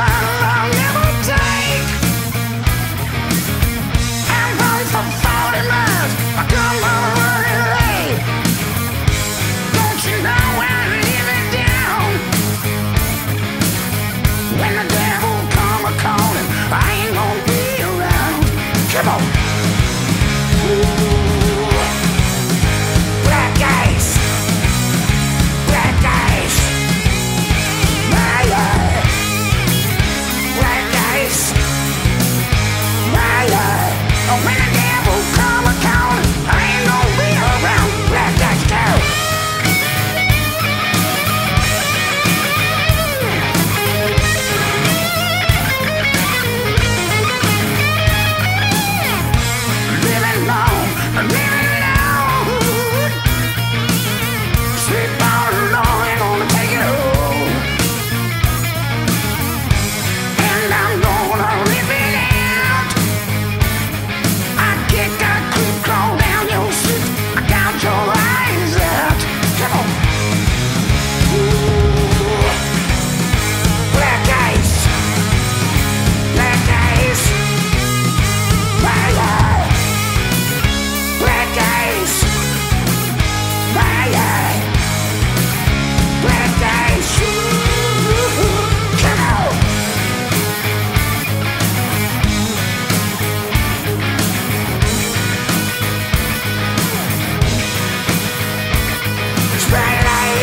smile. a winner.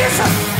Jesus